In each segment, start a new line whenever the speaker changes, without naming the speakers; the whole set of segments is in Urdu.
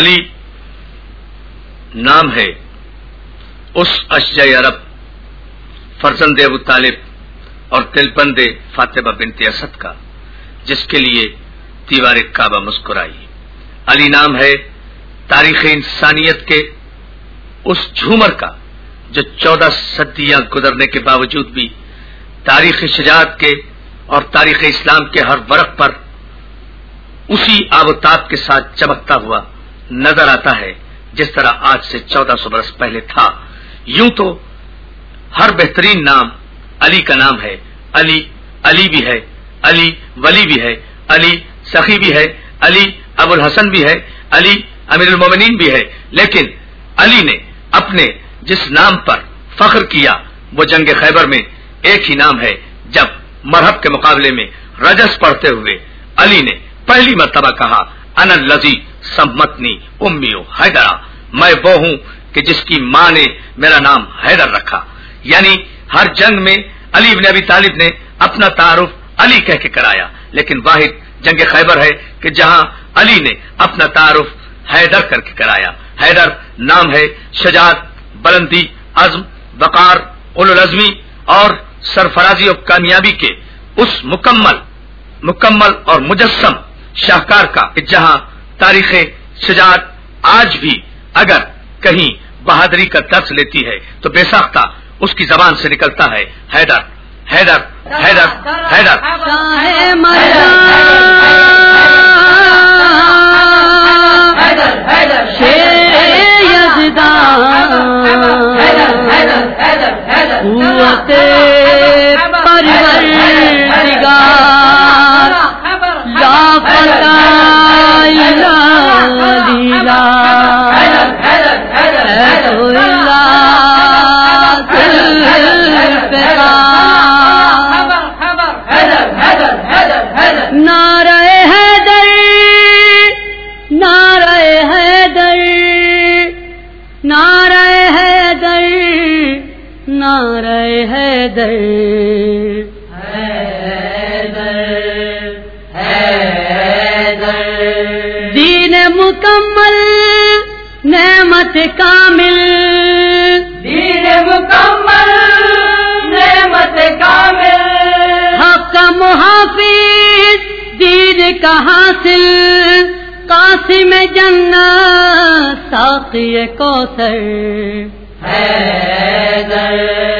علی نام ہے۔ اس اشجع عرب فرزند ابو طالب اور تلپند فاطمہ بنت اسد کا، جس کے لیے دیوار کعبہ مسکرائی۔ علی نام ہے تاریخ انسانیت کے اس جھومر کا، جو چودہ صدیاں گزرنے کے باوجود بھی تاریخ شجاعت کے اور تاریخ اسلام کے ہر ورق پر اسی آبتاب کے ساتھ چمکتا ہوا نظر آتا ہے، جس طرح آج سے چودہ سو برس پہلے تھا۔ یوں تو ہر بہترین نام علی کا نام ہے۔ علی علی بھی ہے۔ علی ولی بھی ہے۔ علی سخی بھی ہے۔ علی ابو الحسن بھی ہے۔ علی امیر المومنین بھی ہے۔ لیکن علی نے اپنے جس نام پر فخر کیا، وہ جنگ خیبر میں ایک ہی نام ہے۔ جب مرحب کے مقابلے میں رجس پڑھتے ہوئے علی نے پہلی مرتبہ کہا ان لذی سمتنی، امیو حیدرا میں وہ ہوں کہ جس کی ماں نے میرا نام حیدر رکھا۔ یعنی ہر جنگ میں علی بن ابی طالب نے اپنا تعارف علی کہہ کے کرایا۔ لیکن واحد جنگ خیبر ہے کہ جہاں علی نے اپنا تعارف حیدر کر کے کرایا۔ حیدر نام ہے شجاعت، بلندی، عزم، وقار الازمی اور سرفرازی اور کامیابی کے اس مکمل مکمل اور مجسم شاہکار کا جہاں تاریخ شجاعت آج بھی اگر کہیں بہادری کا درس لیتی ہے تو بے ساختہ اس کی زبان سے نکلتا ہے حیدر حیدر حیدر حیدر۔
ہاں، حیدر۔ دین مکمل نعمت کامل۔
دین مکمل نعمت کامل۔
حق کا محافظ دین کا حاصل۔ قاسم جنت ساقی کوثر۔
حیدر۔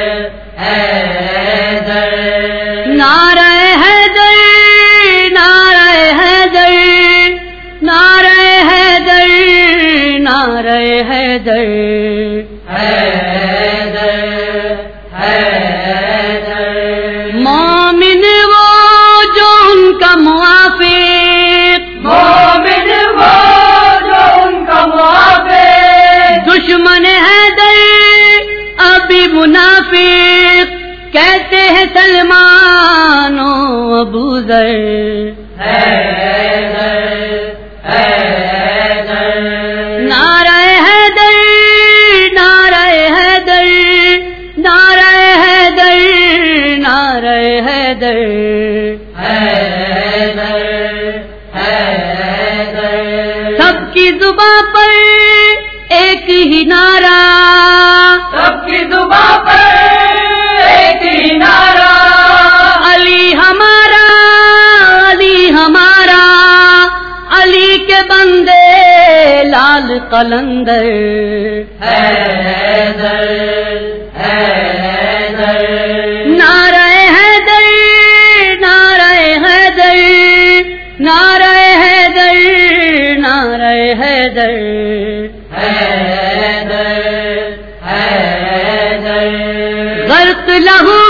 کہتے ہیں سلمان و ابو ذر۔ نعرہ حیدر نعرہ حیدر نعرہ حیدر نعرہ حیدر۔ سب کی زباں پر ایک ہی نعرہ۔ لال قلندر۔ نعرہ حیدر نعرہ حیدر نعرہ حیدر نعرہ حیدر۔ غرق لہو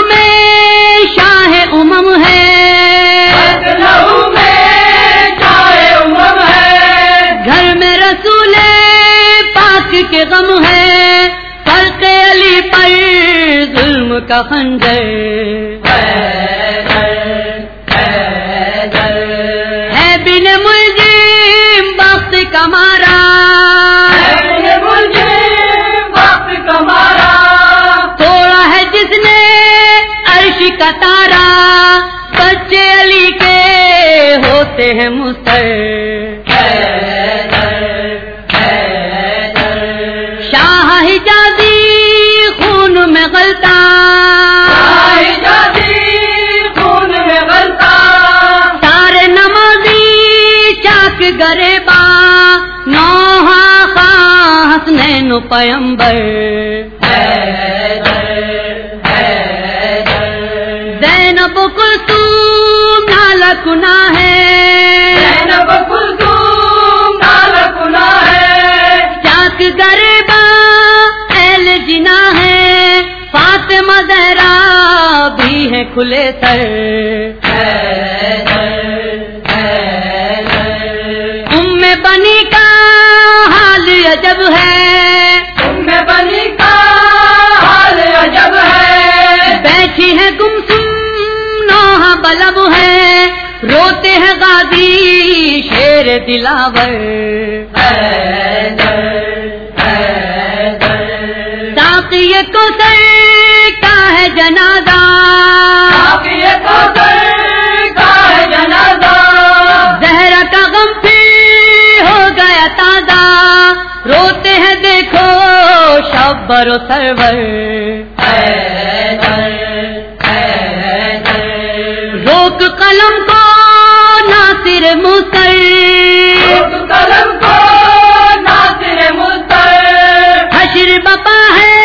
غم ہے فرق علی پر ظلم کا خنجر۔ ہے بن ملزم وقت کمارا
وقت کمارا
توڑا ہے جس نے عرش کا تارا۔ بچے علی کے ہوتے ہیں مستر۔ خاں حسنین و پیمبر زینب کلثوم نالا کنا ہے۔ چاک گربا اہل جنا ہے۔ فاطمہ زہرا بھی ہے کھلے سر عجب ہے۔
بنی کا حال عجب ہے۔
بیٹھی ہے گم سم نوحہ بلب ہے۔ روتے ہیں غازی شیر دلاور۔ ساقی کو سر کا ہے جنازہ۔ شبر و سرور روک قلم کو ناصر مسر حشر بپا ہے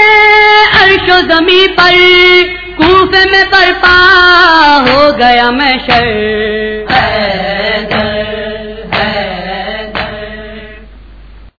عرش و زمیں پر. کوفے میں برپا ہو گیا میں شر